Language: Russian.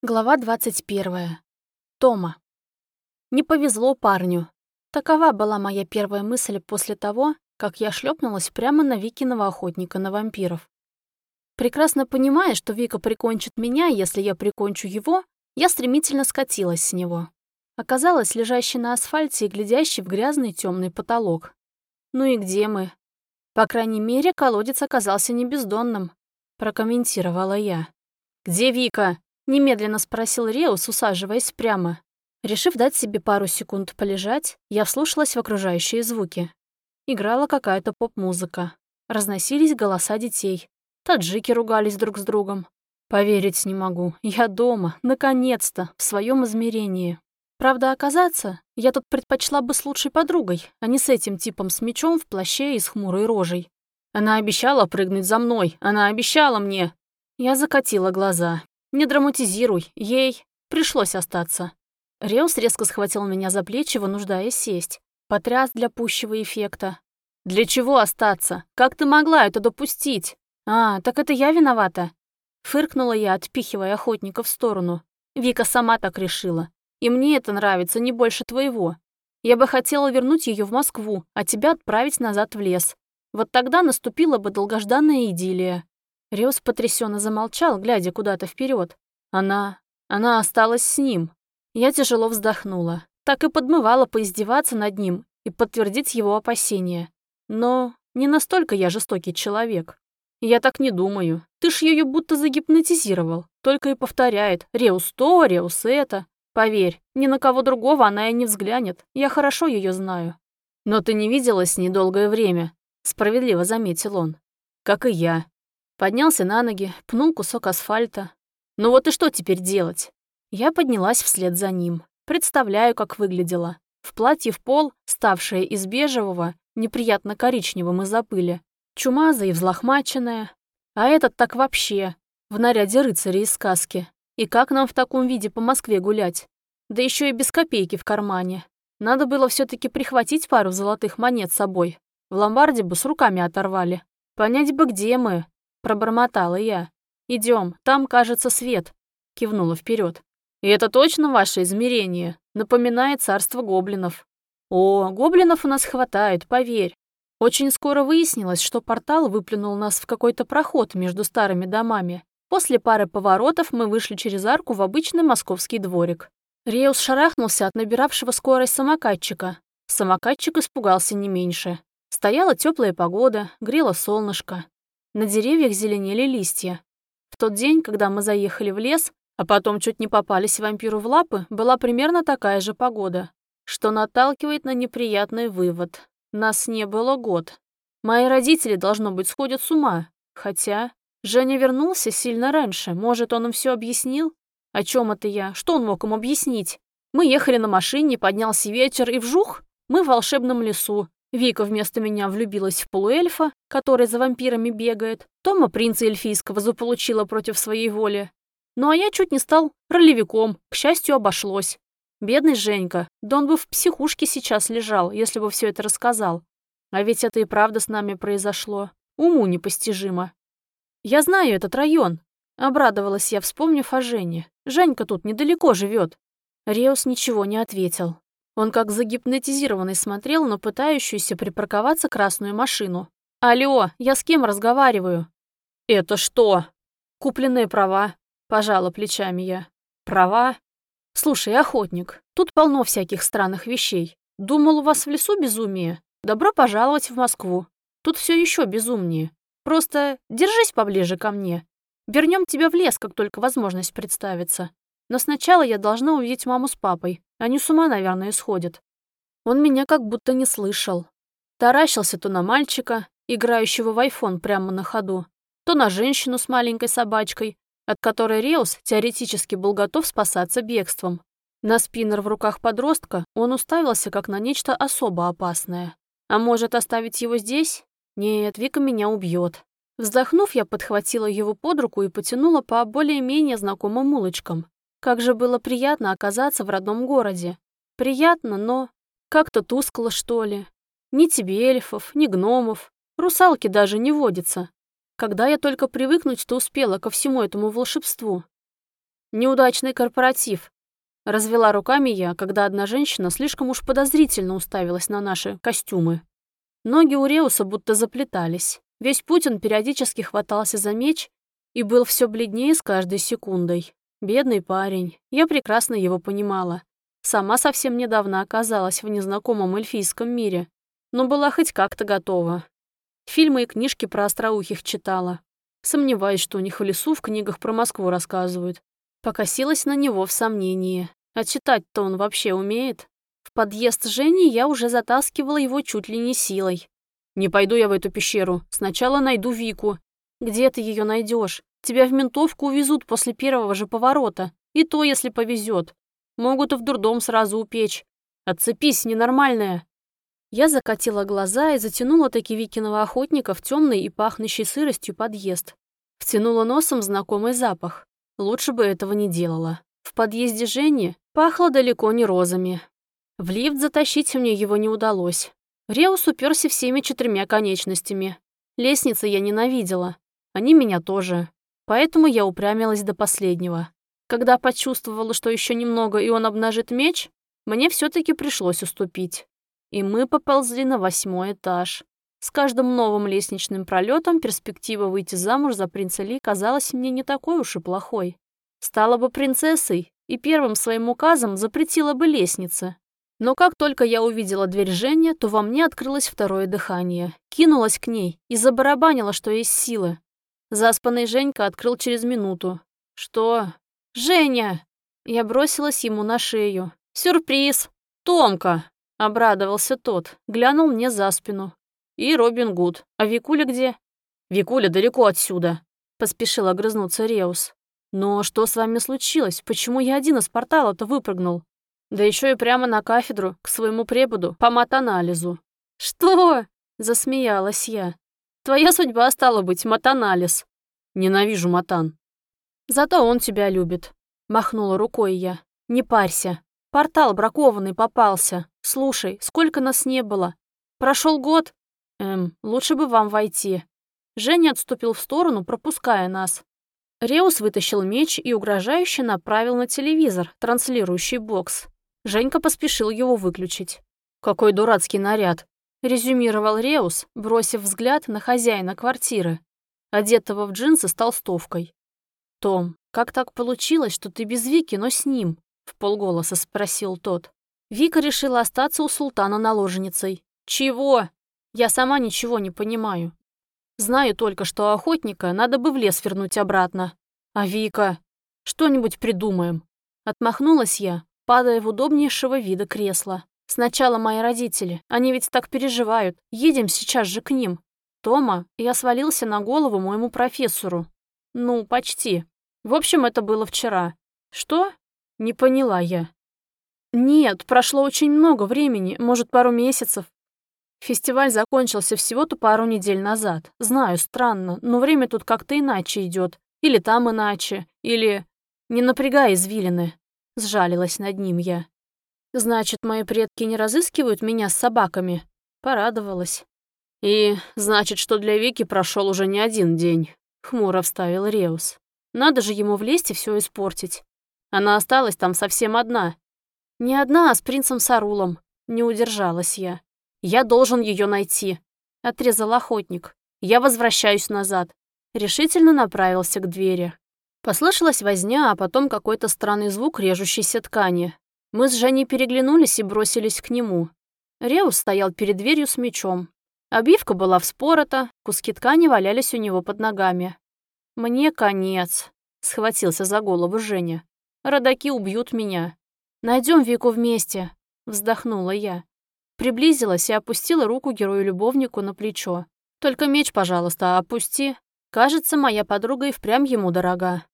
Глава 21. Тома. Не повезло парню. Такова была моя первая мысль после того, как я шлепнулась прямо на Викиного охотника на вампиров. Прекрасно понимая, что Вика прикончит меня, если я прикончу его, я стремительно скатилась с него. Оказалась лежащей на асфальте и глядящей в грязный темный потолок. Ну и где мы? По крайней мере, колодец оказался не бездонным, прокомментировала я. «Где Вика?» Немедленно спросил Реус, усаживаясь прямо. Решив дать себе пару секунд полежать, я вслушалась в окружающие звуки. Играла какая-то поп-музыка. Разносились голоса детей. Таджики ругались друг с другом. Поверить не могу. Я дома, наконец-то, в своем измерении. Правда, оказаться, я тут предпочла бы с лучшей подругой, а не с этим типом с мечом в плаще и с хмурой рожей. Она обещала прыгнуть за мной, она обещала мне. Я закатила глаза. Не драматизируй, ей пришлось остаться. Реус резко схватил меня за плечи, вынуждая сесть. Потряс для пущего эффекта. «Для чего остаться? Как ты могла это допустить?» «А, так это я виновата?» Фыркнула я, отпихивая охотника в сторону. Вика сама так решила. И мне это нравится не больше твоего. Я бы хотела вернуть ее в Москву, а тебя отправить назад в лес. Вот тогда наступила бы долгожданная идиллия. Реус потрясенно замолчал, глядя куда-то вперед. Она... она осталась с ним. Я тяжело вздохнула. Так и подмывала поиздеваться над ним и подтвердить его опасения. Но не настолько я жестокий человек. Я так не думаю. Ты ж ее будто загипнотизировал. Только и повторяет «Реус то, Реус это». Поверь, ни на кого другого она и не взглянет. Я хорошо ее знаю. Но ты не виделась с ней долгое время, справедливо заметил он. Как и я. Поднялся на ноги, пнул кусок асфальта. Ну вот и что теперь делать? Я поднялась вслед за ним. Представляю, как выглядела. В платье в пол, ставшее из бежевого, неприятно коричневым из-за пыли. Чумазая и взлохмаченная. А этот так вообще. В наряде рыцаря из сказки. И как нам в таком виде по Москве гулять? Да еще и без копейки в кармане. Надо было все таки прихватить пару золотых монет с собой. В ломбарде бы с руками оторвали. Понять бы, где мы. Пробормотала я. Идем, там, кажется, свет. Кивнула вперед. И это точно ваше измерение? Напоминает царство гоблинов. О, гоблинов у нас хватает, поверь. Очень скоро выяснилось, что портал выплюнул нас в какой-то проход между старыми домами. После пары поворотов мы вышли через арку в обычный московский дворик. Реус шарахнулся от набиравшего скорость самокатчика. Самокатчик испугался не меньше. Стояла теплая погода, грело солнышко. На деревьях зеленели листья. В тот день, когда мы заехали в лес, а потом чуть не попались вампиру в лапы, была примерно такая же погода, что наталкивает на неприятный вывод. Нас не было год. Мои родители, должно быть, сходят с ума. Хотя Женя вернулся сильно раньше. Может, он им все объяснил? О чем это я? Что он мог им объяснить? Мы ехали на машине, поднялся вечер, и вжух, мы в волшебном лесу. Вика вместо меня влюбилась в полуэльфа, который за вампирами бегает. Тома принца эльфийского заполучила против своей воли. Ну а я чуть не стал ролевиком, к счастью, обошлось. Бедный Женька, да он бы в психушке сейчас лежал, если бы все это рассказал. А ведь это и правда с нами произошло. Уму непостижимо. Я знаю этот район. Обрадовалась я, вспомнив о Жене. Женька тут недалеко живет. Реус ничего не ответил. Он как загипнотизированный смотрел на пытающуюся припарковаться красную машину. «Алло, я с кем разговариваю?» «Это что?» «Купленные права», — пожала плечами я. «Права?» «Слушай, охотник, тут полно всяких странных вещей. Думал, у вас в лесу безумие? Добро пожаловать в Москву. Тут все еще безумнее. Просто держись поближе ко мне. Вернем тебя в лес, как только возможность представится. Но сначала я должна увидеть маму с папой. Они с ума, наверное, сходят. Он меня как будто не слышал. Таращился то на мальчика, играющего в айфон прямо на ходу, то на женщину с маленькой собачкой, от которой Реус теоретически был готов спасаться бегством. На спиннер в руках подростка он уставился как на нечто особо опасное. А может, оставить его здесь? Нет, Вика меня убьет. Вздохнув, я подхватила его под руку и потянула по более-менее знакомым улочкам. Как же было приятно оказаться в родном городе. Приятно, но как-то тускло, что ли. Ни тебе эльфов, ни гномов. Русалки даже не водятся. Когда я только привыкнуть-то успела ко всему этому волшебству? Неудачный корпоратив. Развела руками я, когда одна женщина слишком уж подозрительно уставилась на наши костюмы. Ноги у Реуса будто заплетались. Весь Путин периодически хватался за меч и был все бледнее с каждой секундой. Бедный парень. Я прекрасно его понимала. Сама совсем недавно оказалась в незнакомом эльфийском мире, но была хоть как-то готова. Фильмы и книжки про остроухих читала. Сомневаюсь, что у них в лесу в книгах про Москву рассказывают. Покосилась на него в сомнении. А читать-то он вообще умеет? В подъезд Жени я уже затаскивала его чуть ли не силой. «Не пойду я в эту пещеру. Сначала найду Вику». «Где ты ее найдешь? Тебя в ментовку увезут после первого же поворота. И то, если повезет. Могут и в дурдом сразу упечь. Отцепись, ненормальная». Я закатила глаза и затянула таки Викиного охотника в темный и пахнущий сыростью подъезд. Втянула носом знакомый запах. Лучше бы этого не делала. В подъезде Жени пахло далеко не розами. В лифт затащить мне его не удалось. Реус уперся всеми четырьмя конечностями. Лестницы я ненавидела. Они меня тоже. Поэтому я упрямилась до последнего. Когда почувствовала, что еще немного и он обнажит меч, мне все таки пришлось уступить. И мы поползли на восьмой этаж. С каждым новым лестничным пролетом перспектива выйти замуж за принца Ли казалась мне не такой уж и плохой. Стала бы принцессой и первым своим указом запретила бы лестницы. Но как только я увидела дверь Жени, то во мне открылось второе дыхание. Кинулась к ней и забарабанила, что есть силы. Заспанный Женька открыл через минуту. «Что?» «Женя!» Я бросилась ему на шею. «Сюрприз! Томка!» Обрадовался тот, глянул мне за спину. И Робин Гуд. А Викуля где? Викуля далеко отсюда. Поспешил огрызнуться Реус. Но что с вами случилось? Почему я один из портала-то выпрыгнул? Да еще и прямо на кафедру, к своему преподу, по матанализу. Что? Засмеялась я. Твоя судьба стала быть матанализ. Ненавижу матан. Зато он тебя любит. Махнула рукой я. Не парься. Портал бракованный попался. Слушай, сколько нас не было? Прошел год? Эм, лучше бы вам войти. Женя отступил в сторону, пропуская нас. Реус вытащил меч и угрожающе направил на телевизор, транслирующий бокс. Женька поспешил его выключить. «Какой дурацкий наряд!» — резюмировал Реус, бросив взгляд на хозяина квартиры, одетого в джинсы с толстовкой. «Том, как так получилось, что ты без Вики, но с ним?» в полголоса спросил тот. Вика решила остаться у султана наложницей. Чего? Я сама ничего не понимаю. Знаю только, что охотника надо бы в лес вернуть обратно. А Вика? Что-нибудь придумаем. Отмахнулась я, падая в удобнейшего вида кресло. Сначала мои родители, они ведь так переживают. Едем сейчас же к ним. Тома, я свалился на голову моему профессору. Ну, почти. В общем, это было вчера. Что? Не поняла я. Нет, прошло очень много времени, может, пару месяцев. Фестиваль закончился всего-то пару недель назад. Знаю, странно, но время тут как-то иначе идет. Или там иначе, или... Не напрягай извилины. Сжалилась над ним я. Значит, мои предки не разыскивают меня с собаками? Порадовалась. И значит, что для Вики прошел уже не один день. Хмуро вставил Реус. Надо же ему влезть и все испортить. Она осталась там совсем одна. Не одна, а с принцем Сарулом. Не удержалась я. Я должен ее найти. Отрезал охотник. Я возвращаюсь назад. Решительно направился к двери. Послышалась возня, а потом какой-то странный звук режущейся ткани. Мы с Женей переглянулись и бросились к нему. Реус стоял перед дверью с мечом. Обивка была вспорота, куски ткани валялись у него под ногами. «Мне конец», — схватился за голову Женя. Родаки убьют меня. Найдем Вику вместе», — вздохнула я. Приблизилась и опустила руку герою-любовнику на плечо. «Только меч, пожалуйста, опусти. Кажется, моя подруга и впрямь ему дорога».